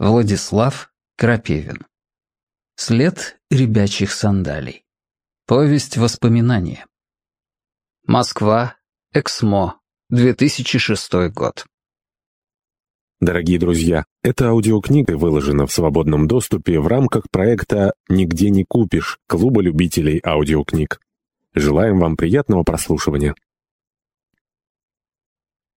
Владислав Крапивин. След ребячих сандалий. Повесть воспоминания. Москва. Эксмо. 2006 год. Дорогие друзья, эта аудиокнига выложена в свободном доступе в рамках проекта «Нигде не купишь» Клуба любителей аудиокниг. Желаем вам приятного прослушивания.